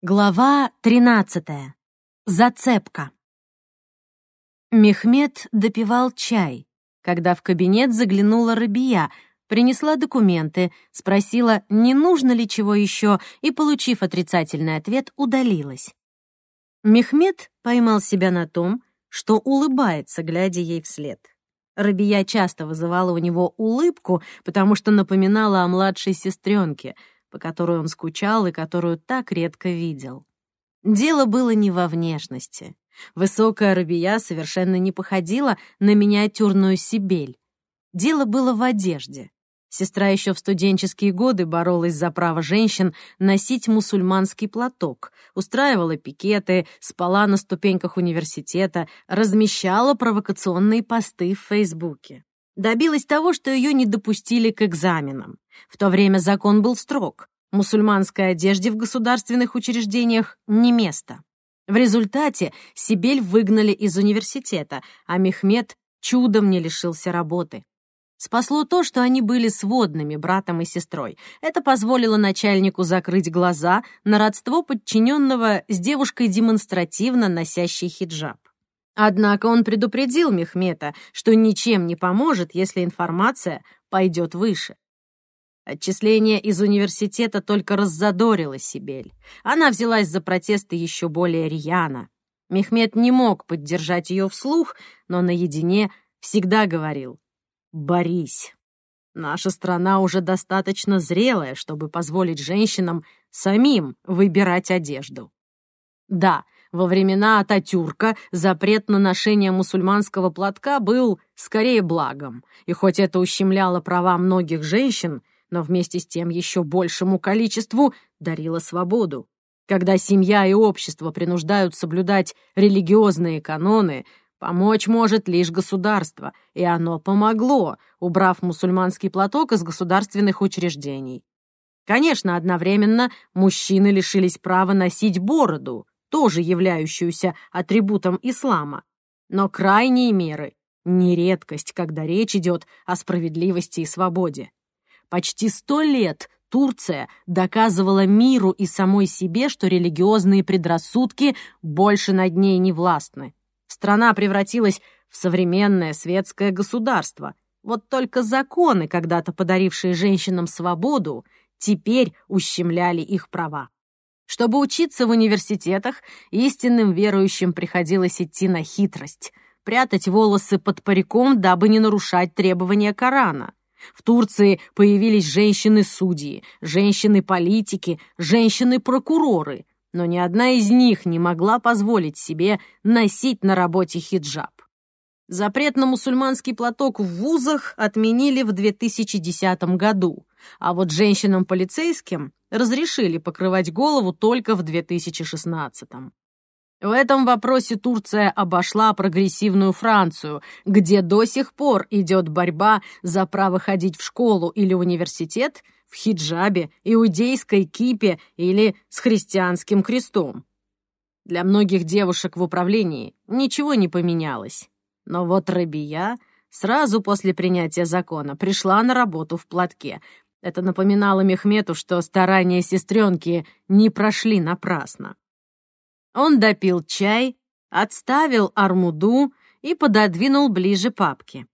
Глава 13. Зацепка. Мехмед допивал чай, когда в кабинет заглянула Рабия, принесла документы, спросила, не нужно ли чего еще, и, получив отрицательный ответ, удалилась. Мехмед поймал себя на том, что улыбается, глядя ей вслед. Рабия часто вызывала у него улыбку, потому что напоминала о младшей сестренке — по которой он скучал и которую так редко видел. Дело было не во внешности. Высокая Рабия совершенно не походила на миниатюрную Сибель. Дело было в одежде. Сестра еще в студенческие годы боролась за право женщин носить мусульманский платок, устраивала пикеты, спала на ступеньках университета, размещала провокационные посты в Фейсбуке добилась того, что ее не допустили к экзаменам. В то время закон был строг. Мусульманской одежде в государственных учреждениях не место. В результате Сибель выгнали из университета, а Мехмед чудом не лишился работы. Спасло то, что они были сводными братом и сестрой. Это позволило начальнику закрыть глаза на родство подчиненного с девушкой демонстративно носящей хиджаб. Однако он предупредил Мехмета, что ничем не поможет, если информация пойдет выше. Отчисление из университета только раззадорило Сибель. Она взялась за протесты еще более рьяно. Мехмед не мог поддержать ее вслух, но наедине всегда говорил «Борись». Наша страна уже достаточно зрелая, чтобы позволить женщинам самим выбирать одежду. Да, во времена Ататюрка запрет на ношение мусульманского платка был скорее благом, и хоть это ущемляло права многих женщин, но вместе с тем еще большему количеству дарило свободу. Когда семья и общество принуждают соблюдать религиозные каноны, помочь может лишь государство, и оно помогло, убрав мусульманский платок из государственных учреждений. Конечно, одновременно мужчины лишились права носить бороду, тоже являющуюся атрибутом ислама. Но крайние меры — не редкость, когда речь идет о справедливости и свободе. Почти сто лет Турция доказывала миру и самой себе, что религиозные предрассудки больше над ней не властны. Страна превратилась в современное светское государство. Вот только законы, когда-то подарившие женщинам свободу, теперь ущемляли их права. Чтобы учиться в университетах, истинным верующим приходилось идти на хитрость, прятать волосы под париком, дабы не нарушать требования Корана. В Турции появились женщины-судьи, женщины-политики, женщины-прокуроры, но ни одна из них не могла позволить себе носить на работе хиджаб. Запрет на мусульманский платок в вузах отменили в 2010 году, а вот женщинам-полицейским разрешили покрывать голову только в 2016 -м. В этом вопросе Турция обошла прогрессивную Францию, где до сих пор идет борьба за право ходить в школу или университет в хиджабе, иудейской кипе или с христианским крестом. Для многих девушек в управлении ничего не поменялось. Но вот Рабия сразу после принятия закона пришла на работу в платке, это напоминало Мехмету, что старания сестренки не прошли напрасно. Он допил чай, отставил армуду и пододвинул ближе папки.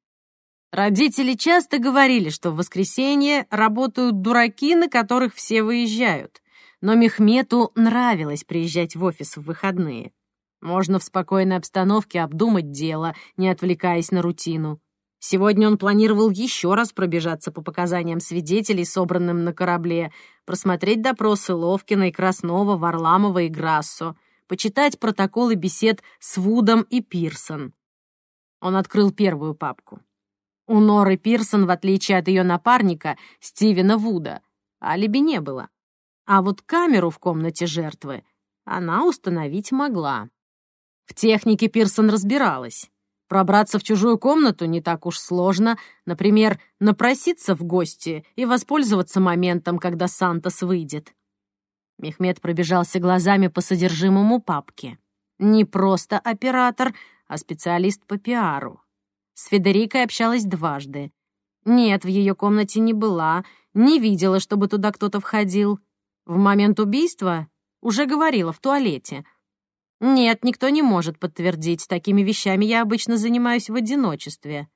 Родители часто говорили, что в воскресенье работают дураки, на которых все выезжают. Но Мехмету нравилось приезжать в офис в выходные. Можно в спокойной обстановке обдумать дело, не отвлекаясь на рутину. Сегодня он планировал еще раз пробежаться по показаниям свидетелей, собранным на корабле, просмотреть допросы Ловкина и Краснова, Варламова и Грассо, почитать протоколы бесед с Вудом и Пирсон. Он открыл первую папку. У Норы Пирсон, в отличие от ее напарника, Стивена Вуда, алиби не было. А вот камеру в комнате жертвы она установить могла. В технике Пирсон разбиралась. Пробраться в чужую комнату не так уж сложно. Например, напроситься в гости и воспользоваться моментом, когда Сантос выйдет. Мехмед пробежался глазами по содержимому папки. Не просто оператор, а специалист по пиару. С Федерикой общалась дважды. Нет, в ее комнате не была, не видела, чтобы туда кто-то входил. В момент убийства Уже говорила, в туалете. Нет, никто не может подтвердить. Такими вещами я обычно занимаюсь в одиночестве.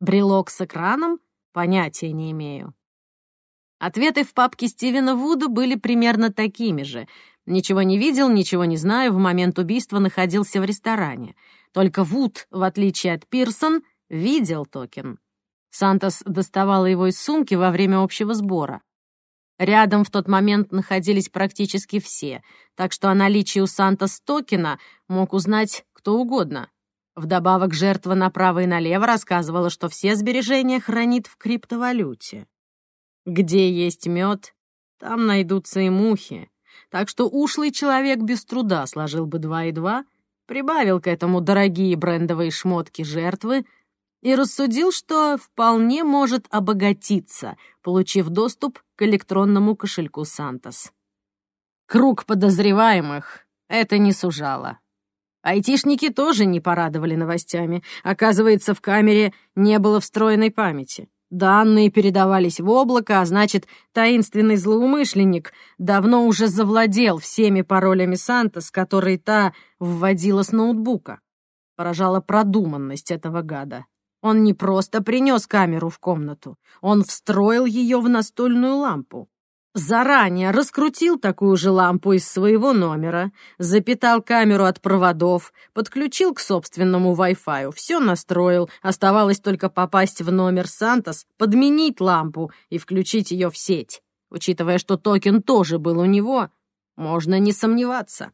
Брелок с экраном? Понятия не имею. Ответы в папке Стивена Вуда были примерно такими же. Ничего не видел, ничего не знаю, в момент убийства находился в ресторане. Только Вуд, в отличие от Пирсон, видел токен. Сантос доставала его из сумки во время общего сбора. Рядом в тот момент находились практически все, так что о наличии у Сантос токена мог узнать кто угодно. Вдобавок жертва направо и налево рассказывала, что все сбережения хранит в криптовалюте. Где есть мед, там найдутся и мухи. Так что ушлый человек без труда сложил бы два и два, прибавил к этому дорогие брендовые шмотки жертвы и рассудил, что вполне может обогатиться, получив доступ к электронному кошельку Сантос. Круг подозреваемых это не сужало. Айтишники тоже не порадовали новостями. Оказывается, в камере не было встроенной памяти. Данные передавались в облако, а значит, таинственный злоумышленник давно уже завладел всеми паролями Сантос, которые та вводила с ноутбука. Поражала продуманность этого гада. Он не просто принес камеру в комнату, он встроил ее в настольную лампу. Заранее раскрутил такую же лампу из своего номера, запитал камеру от проводов, подключил к собственному Wi-Fi, все настроил, оставалось только попасть в номер Сантос, подменить лампу и включить ее в сеть. Учитывая, что токен тоже был у него, можно не сомневаться.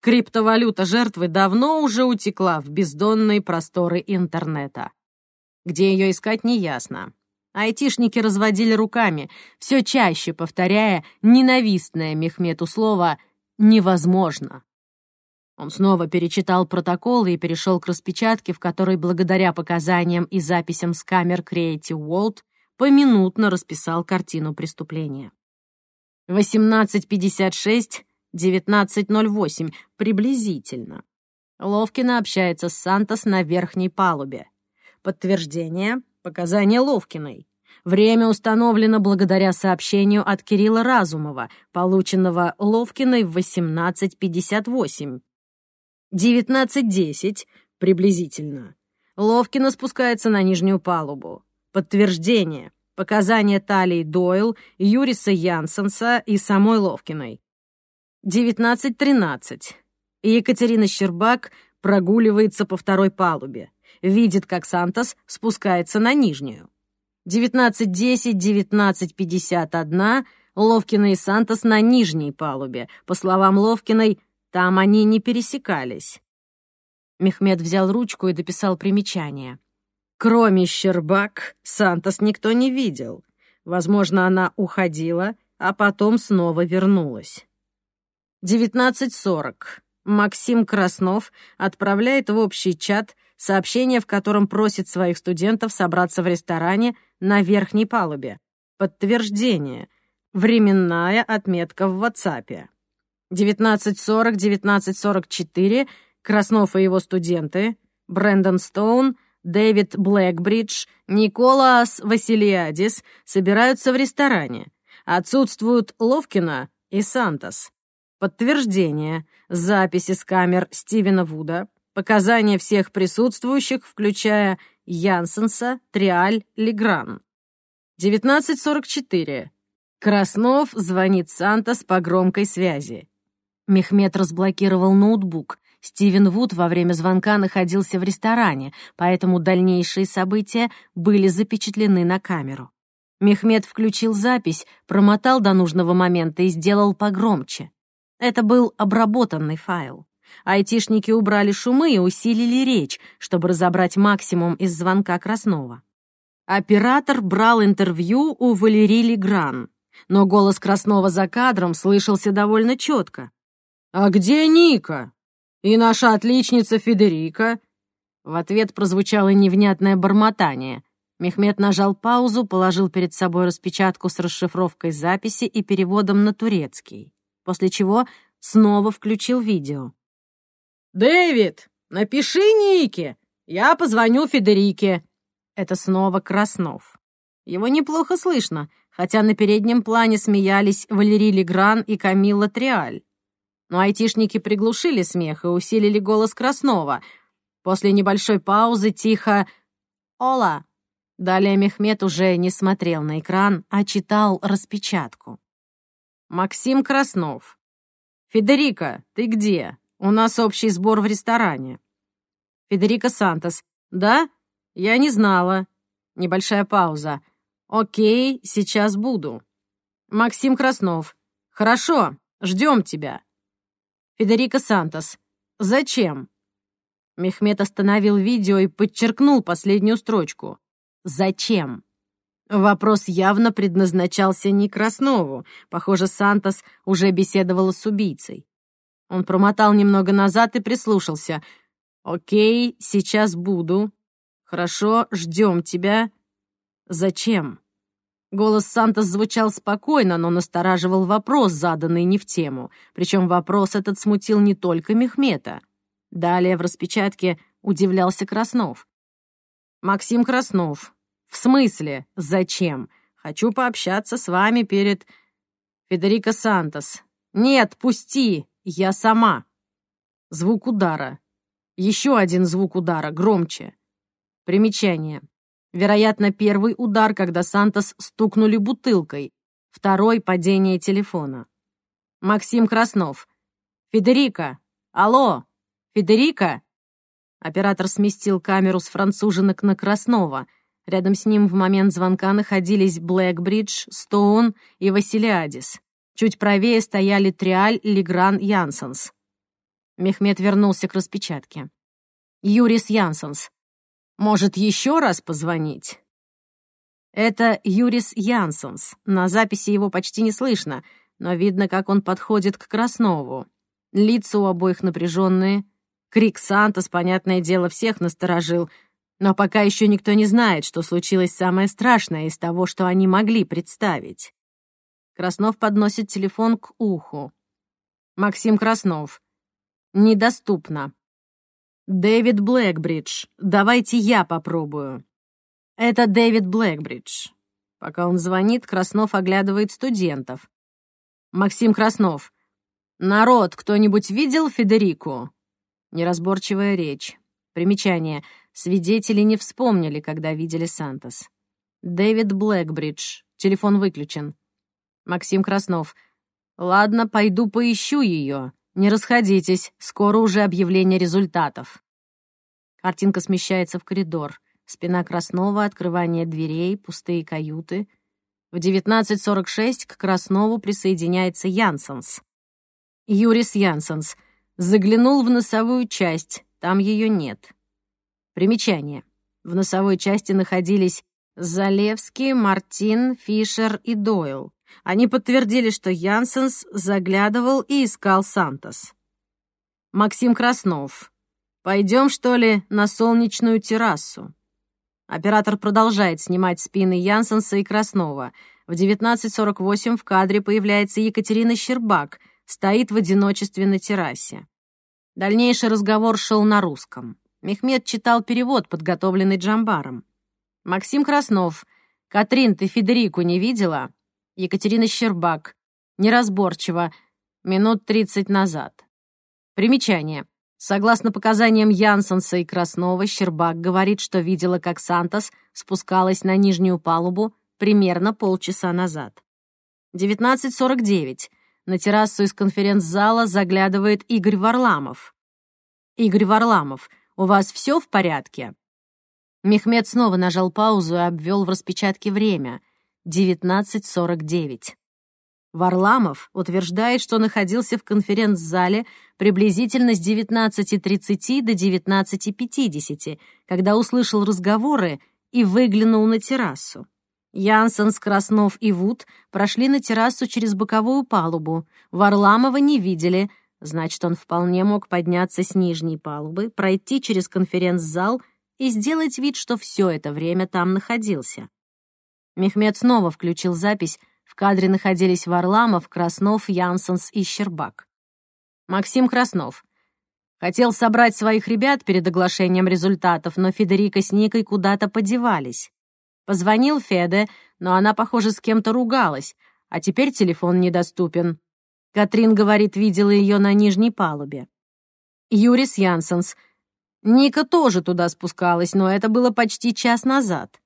Криптовалюта жертвы давно уже утекла в бездонные просторы интернета. Где ее искать, неясно. Айтишники разводили руками, все чаще повторяя ненавистное Мехмету слово «невозможно». Он снова перечитал протоколы и перешел к распечатке, в которой, благодаря показаниям и записям с камер Creative World, поминутно расписал картину преступления. 18.56, 19.08, приблизительно. Ловкина общается с Сантос на верхней палубе. Подтверждение — показания Ловкиной. Время установлено благодаря сообщению от Кирилла Разумова, полученного Ловкиной в 18.58. 19.10 приблизительно. Ловкина спускается на нижнюю палубу. Подтверждение. Показания Талии Дойл, Юриса Янсенса и самой Ловкиной. 19.13. Екатерина Щербак прогуливается по второй палубе видит, как Сантос спускается на нижнюю. 19.10, 19.51 Ловкина и Сантос на нижней палубе. По словам Ловкиной, там они не пересекались. Мехмед взял ручку и дописал примечание. Кроме Щербак, Сантос никто не видел. Возможно, она уходила, а потом снова вернулась. 19.40. Максим Краснов отправляет в общий чат сообщение, в котором просит своих студентов собраться в ресторане на верхней палубе. Подтверждение. Временная отметка в WhatsApp. 1940-1944 Краснов и его студенты, Брэндон Стоун, Дэвид Блэкбридж, Николас Василиадис собираются в ресторане. Отсутствуют Ловкина и Сантос. Подтверждение. Записи с камер Стивена Вуда, Показания всех присутствующих, включая Янсенса, Триаль, Легран. 19.44. Краснов звонит Сантос по громкой связи. Мехмед разблокировал ноутбук. Стивен Вуд во время звонка находился в ресторане, поэтому дальнейшие события были запечатлены на камеру. Мехмед включил запись, промотал до нужного момента и сделал погромче. Это был обработанный файл. Айтишники убрали шумы и усилили речь, чтобы разобрать максимум из звонка Краснова. Оператор брал интервью у Валерии Легран, но голос Краснова за кадром слышался довольно четко. «А где Ника? И наша отличница Федерика?» В ответ прозвучало невнятное бормотание. Мехмед нажал паузу, положил перед собой распечатку с расшифровкой записи и переводом на турецкий, после чего снова включил видео. «Дэвид, напиши Нике, я позвоню Федерике». Это снова Краснов. Его неплохо слышно, хотя на переднем плане смеялись Валерий Легран и Камилла Триаль. но айтишники приглушили смех и усилили голос Краснова. После небольшой паузы тихо «Ола!». Далее Мехмед уже не смотрел на экран, а читал распечатку. Максим Краснов. «Федерико, ты где? У нас общий сбор в ресторане». Федерико Сантос. «Да? Я не знала». Небольшая пауза. «Окей, сейчас буду». Максим Краснов. «Хорошо, ждем тебя». Федерико Сантос. «Зачем?» Мехмед остановил видео и подчеркнул последнюю строчку. «Зачем?» Вопрос явно предназначался не Краснову. Похоже, Сантос уже беседовал с убийцей. Он промотал немного назад и прислушался. «Окей, сейчас буду. Хорошо, ждем тебя. Зачем?» Голос Сантос звучал спокойно, но настораживал вопрос, заданный не в тему. Причем вопрос этот смутил не только Мехмета. Далее в распечатке удивлялся Краснов. «Максим Краснов. В смысле? Зачем? Хочу пообщаться с вами перед...» «Федерико Сантос. Нет, пусти, я сама». Звук удара. Еще один звук удара, громче. Примечание. Вероятно, первый удар, когда Сантос стукнули бутылкой. Второй — падение телефона. Максим Краснов. «Федерико! Алло! Федерико!» Оператор сместил камеру с француженок на Краснова. Рядом с ним в момент звонка находились Блэкбридж, Стоун и Василиадис. Чуть правее стояли Триаль, Легран, Янсенс. Мехмед вернулся к распечатке. Юрис Янсенс. Может, еще раз позвонить?» Это Юрис Янсенс. На записи его почти не слышно, но видно, как он подходит к Краснову. Лица у обоих напряженные. Крик Сантос, понятное дело, всех насторожил. Но пока еще никто не знает, что случилось самое страшное из того, что они могли представить. Краснов подносит телефон к уху. Максим Краснов. Недоступно. «Дэвид Блэкбридж. Давайте я попробую». «Это Дэвид Блэкбридж». Пока он звонит, Краснов оглядывает студентов. «Максим Краснов. Народ, кто-нибудь видел Федерику?» Неразборчивая речь. Примечание. Свидетели не вспомнили, когда видели Сантос. Дэвид Блэкбридж. Телефон выключен. Максим Краснов. «Ладно, пойду поищу ее. Не расходитесь, скоро уже объявление результатов. Картинка смещается в коридор. Спина Краснова, открывание дверей, пустые каюты. В 19.46 к Краснову присоединяется Янсенс. Юрис Янсенс. Заглянул в носовую часть, там ее нет. Примечание. В носовой части находились Залевский, Мартин, Фишер и Дойл. Они подтвердили, что Янсенс заглядывал и искал Сантос. Максим Краснов. «Пойдем, что ли, на солнечную террасу?» Оператор продолжает снимать спины Янсенса и Краснова. В 19.48 в кадре появляется Екатерина Щербак, стоит в одиночестве на террасе. Дальнейший разговор шел на русском. Мехмед читал перевод, подготовленный Джамбаром. Максим Краснов. «Катрин, ты Федерику не видела?» Екатерина Щербак. Неразборчиво. Минут тридцать назад. Примечание. Согласно показаниям Янсенса и Краснова, Щербак говорит, что видела, как Сантос спускалась на нижнюю палубу примерно полчаса назад. 19.49. На террасу из конференц-зала заглядывает Игорь Варламов. «Игорь Варламов, у вас все в порядке?» Мехмед снова нажал паузу и обвел в распечатке время. 1949. Варламов утверждает, что находился в конференц-зале приблизительно с 19.30 до 19.50, когда услышал разговоры и выглянул на террасу. Янсен, Краснов и Вуд прошли на террасу через боковую палубу. Варламова не видели, значит, он вполне мог подняться с нижней палубы, пройти через конференц-зал и сделать вид, что все это время там находился. Мехмед снова включил запись. В кадре находились Варламов, Краснов, Янсенс и Щербак. Максим Краснов. Хотел собрать своих ребят перед оглашением результатов, но Федерика с Никой куда-то подевались. Позвонил Феде, но она, похоже, с кем-то ругалась, а теперь телефон недоступен. Катрин говорит, видела ее на нижней палубе. Юрис Янсенс. Ника тоже туда спускалась, но это было почти час назад.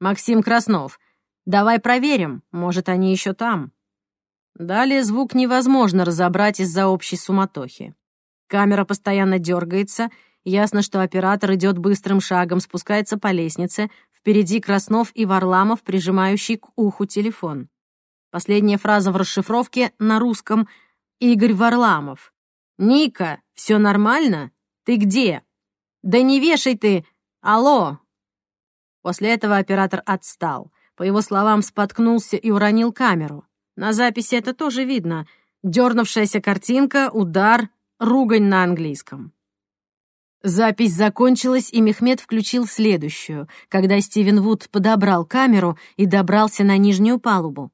Максим Краснов. Давай проверим, может, они еще там. Далее звук невозможно разобрать из-за общей суматохи. Камера постоянно дергается, ясно, что оператор идет быстрым шагом, спускается по лестнице, впереди Краснов и Варламов, прижимающий к уху телефон. Последняя фраза в расшифровке на русском «Игорь Варламов». «Ника, все нормально? Ты где?» «Да не вешай ты! Алло!» После этого оператор отстал. По его словам, споткнулся и уронил камеру. На записи это тоже видно. Дернувшаяся картинка, удар, ругань на английском. Запись закончилась, и Мехмед включил следующую, когда Стивен Вуд подобрал камеру и добрался на нижнюю палубу.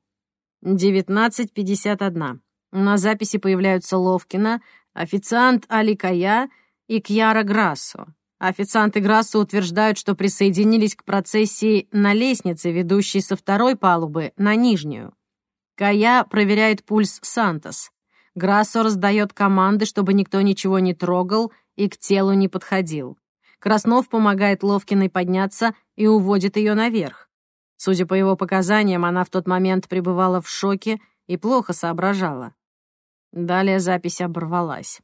19.51. На записи появляются Ловкина, официант Али Кая и Кьяра Грассо. Официант и Грассо утверждают, что присоединились к процессии на лестнице, ведущей со второй палубы на нижнюю. Кая проверяет пульс Сантос. Грассо раздает команды, чтобы никто ничего не трогал и к телу не подходил. Краснов помогает Ловкиной подняться и уводит ее наверх. Судя по его показаниям, она в тот момент пребывала в шоке и плохо соображала. Далее запись оборвалась.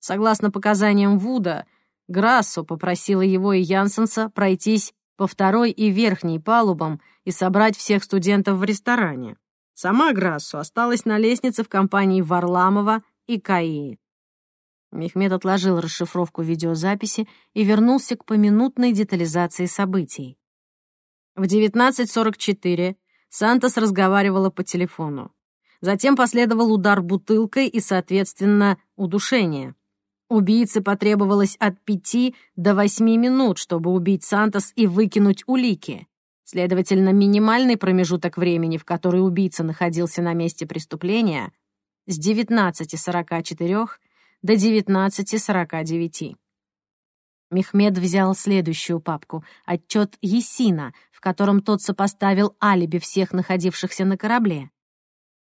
Согласно показаниям Вуда, Грассо попросила его и Янсенса пройтись по второй и верхней палубам и собрать всех студентов в ресторане. Сама Грассо осталась на лестнице в компании Варламова и Каи. Мехмед отложил расшифровку видеозаписи и вернулся к поминутной детализации событий. В 19.44 Сантос разговаривала по телефону. Затем последовал удар бутылкой и, соответственно, удушение. Убийце потребовалось от пяти до восьми минут, чтобы убить Сантос и выкинуть улики. Следовательно, минимальный промежуток времени, в который убийца находился на месте преступления, с 19.44 до 19.49. Мехмед взял следующую папку — отчет Есина, в котором тот сопоставил алиби всех находившихся на корабле.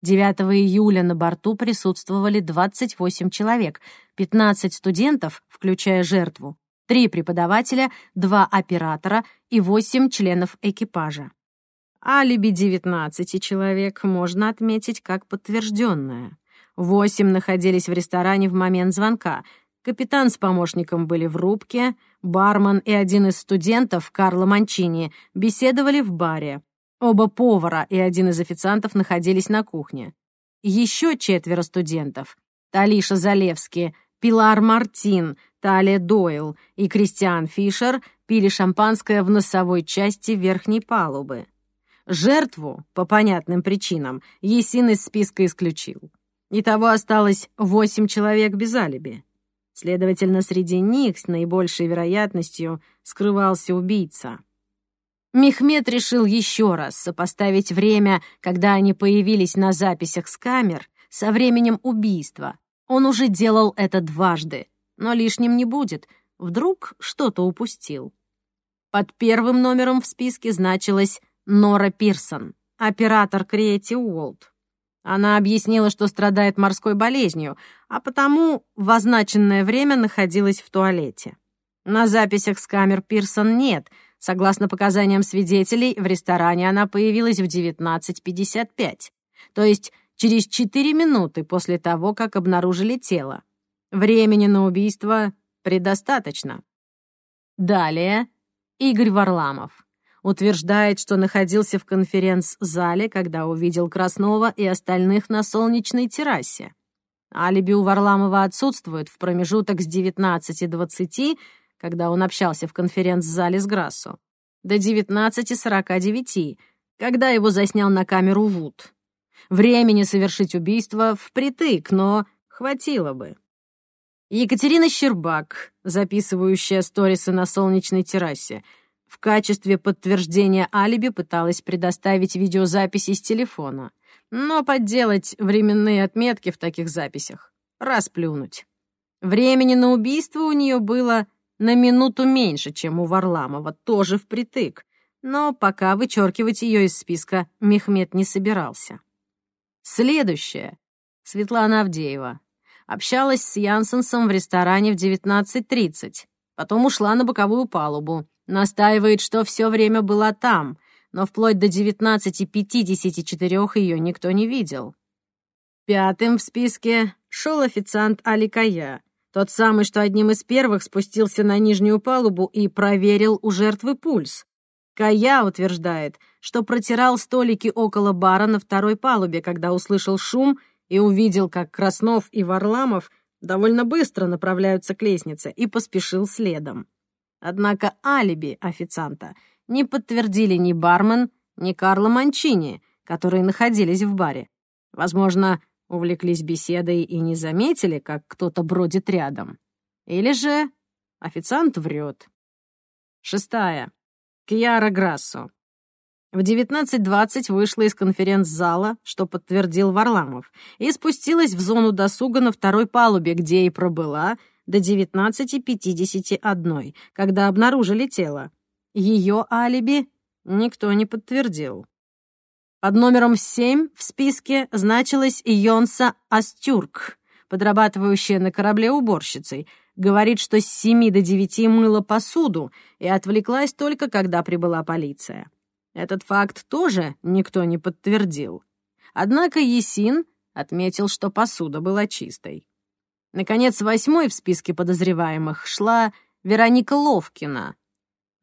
9 июля на борту присутствовали 28 человек, 15 студентов, включая жертву, 3 преподавателя, 2 оператора и 8 членов экипажа. Алиби 19 человек можно отметить как подтвержденное. Восемь находились в ресторане в момент звонка. Капитан с помощником были в рубке, бармен и один из студентов, Карло Манчини, беседовали в баре. Оба повара и один из официантов находились на кухне. Еще четверо студентов — Талиша Залевский, Пилар Мартин, Талия Дойл и Кристиан Фишер пили шампанское в носовой части верхней палубы. Жертву, по понятным причинам, Есин из списка исключил. Итого осталось восемь человек без алиби. Следовательно, среди них с наибольшей вероятностью скрывался убийца. Мехмед решил еще раз сопоставить время, когда они появились на записях с камер, со временем убийства. Он уже делал это дважды, но лишним не будет. Вдруг что-то упустил. Под первым номером в списке значилась Нора Пирсон, оператор Creative World. Она объяснила, что страдает морской болезнью, а потому в означенное время находилась в туалете. На записях с камер Пирсон нет. Согласно показаниям свидетелей, в ресторане она появилась в 19.55, то есть через 4 минуты после того, как обнаружили тело. Времени на убийство предостаточно. Далее Игорь Варламов утверждает, что находился в конференц-зале, когда увидел Краснова и остальных на солнечной террасе. Алиби у Варламова отсутствует в промежуток с 19.20, когда он общался в конференц-зале с Грассо, до 19.49, когда его заснял на камеру Вуд. Времени совершить убийство впритык, но хватило бы. Екатерина Щербак, записывающая сторисы на солнечной террасе, в качестве подтверждения алиби пыталась предоставить видеозаписи с телефона, но подделать временные отметки в таких записях — расплюнуть. Времени на убийство у нее было на минуту меньше, чем у Варламова, тоже впритык, но пока вычеркивать ее из списка Мехмед не собирался. Следующее. Светлана Авдеева. Общалась с Янсенсом в ресторане в 19.30. Потом ушла на боковую палубу. Настаивает, что все время была там, но вплоть до 19.54 ее никто не видел. Пятым в списке шел официант Аликая, тот самый, что одним из первых спустился на нижнюю палубу и проверил у жертвы пульс. Кая утверждает, что протирал столики около бара на второй палубе, когда услышал шум и увидел, как Краснов и Варламов довольно быстро направляются к лестнице, и поспешил следом. Однако алиби официанта не подтвердили ни бармен, ни Карло Манчини, которые находились в баре. Возможно, увлеклись беседой и не заметили, как кто-то бродит рядом. Или же официант врет. Шестая. Кьяра Грассо. В 19.20 вышла из конференц-зала, что подтвердил Варламов, и спустилась в зону досуга на второй палубе, где и пробыла до 19.51, когда обнаружили тело. Ее алиби никто не подтвердил. Под номером 7 в списке значилась Йонса Астюрк, подрабатывающая на корабле уборщицей. Говорит, что с 7 до 9 мыла посуду и отвлеклась только, когда прибыла полиция. Этот факт тоже никто не подтвердил. Однако Есин отметил, что посуда была чистой. Наконец, восьмой в списке подозреваемых шла Вероника Ловкина.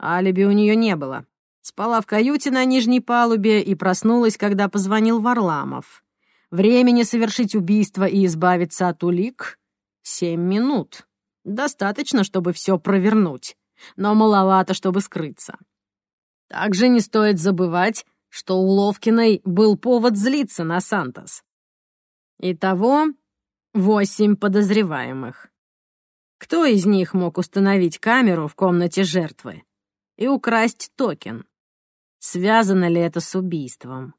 Алиби у нее не было. Спала в каюте на нижней палубе и проснулась, когда позвонил Варламов. Времени совершить убийство и избавиться от улик — семь минут. Достаточно, чтобы все провернуть, но маловато, чтобы скрыться. Также не стоит забывать, что у Ловкиной был повод злиться на Сантос. Итого восемь подозреваемых. Кто из них мог установить камеру в комнате жертвы и украсть токен? Связано ли это с убийством?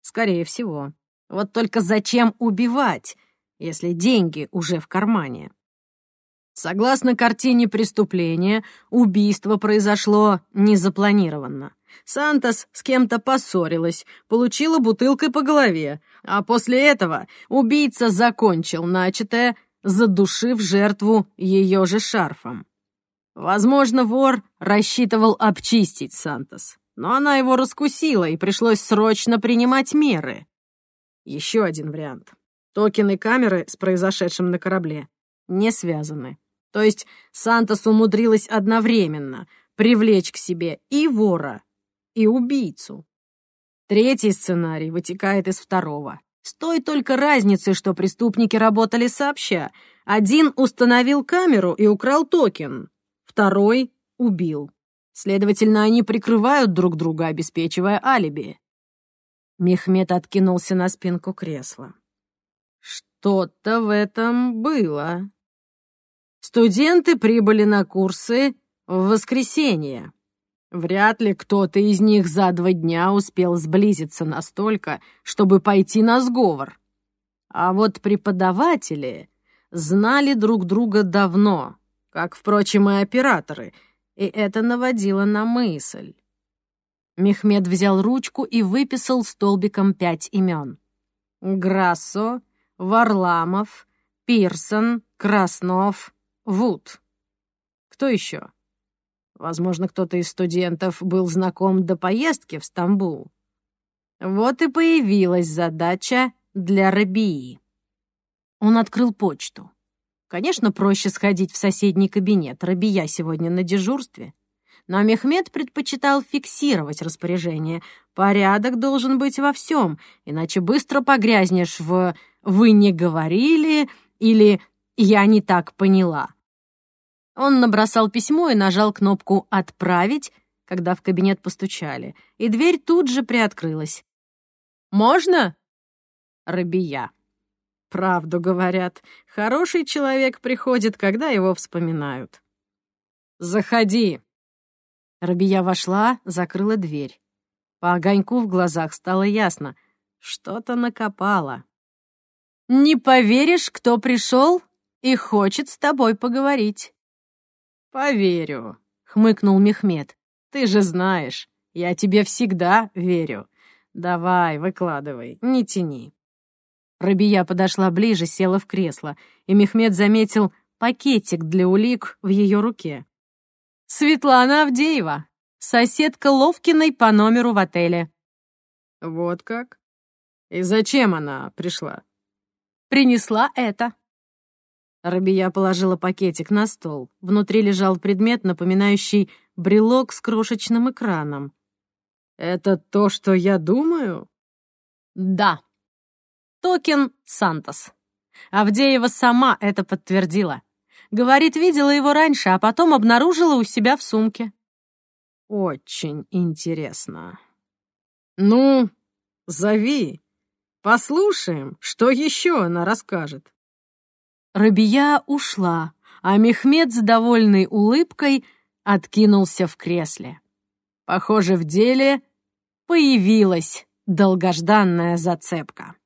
Скорее всего. Вот только зачем убивать, если деньги уже в кармане? Согласно картине преступления, убийство произошло незапланированно. Сантос с кем-то поссорилась, получила бутылкой по голове, а после этого убийца закончил начатое, задушив жертву ее же шарфом. Возможно, вор рассчитывал обчистить Сантос но она его раскусила, и пришлось срочно принимать меры. Еще один вариант. Токены камеры с произошедшим на корабле не связаны. То есть Сантос умудрилась одновременно привлечь к себе и вора, и убийцу. Третий сценарий вытекает из второго. С той только разницей, что преступники работали сообща. Один установил камеру и украл токен, второй убил. Следовательно, они прикрывают друг друга, обеспечивая алиби. Мехмед откинулся на спинку кресла. Что-то в этом было. Студенты прибыли на курсы в воскресенье. Вряд ли кто-то из них за два дня успел сблизиться настолько, чтобы пойти на сговор. А вот преподаватели знали друг друга давно, как, впрочем, и операторы — и это наводило на мысль. Мехмед взял ручку и выписал столбиком пять имен. Грассо, Варламов, Пирсон, Краснов, Вуд. Кто еще? Возможно, кто-то из студентов был знаком до поездки в Стамбул. Вот и появилась задача для Рабии. Он открыл почту. Конечно, проще сходить в соседний кабинет, Рабия сегодня на дежурстве. Но Мехмед предпочитал фиксировать распоряжение. Порядок должен быть во всем, иначе быстро погрязнешь в «вы не говорили» или «я не так поняла». Он набросал письмо и нажал кнопку «Отправить», когда в кабинет постучали, и дверь тут же приоткрылась. «Можно?» Рабия. Правду говорят. Хороший человек приходит, когда его вспоминают. «Заходи!» Рабия вошла, закрыла дверь. По огоньку в глазах стало ясно. Что-то накопало. «Не поверишь, кто пришел и хочет с тобой поговорить?» «Поверю», — хмыкнул Мехмед. «Ты же знаешь, я тебе всегда верю. Давай, выкладывай, не тяни». Рабия подошла ближе, села в кресло, и Мехмед заметил пакетик для улик в ее руке. «Светлана Авдеева, соседка Ловкиной по номеру в отеле». «Вот как? И зачем она пришла?» «Принесла это». Рабия положила пакетик на стол. Внутри лежал предмет, напоминающий брелок с крошечным экраном. «Это то, что я думаю?» «Да», Токен Сантос. Авдеева сама это подтвердила. Говорит, видела его раньше, а потом обнаружила у себя в сумке. Очень интересно. Ну, зови. Послушаем, что еще она расскажет. Рабия ушла, а Мехмед с довольной улыбкой откинулся в кресле. Похоже, в деле появилась долгожданная зацепка.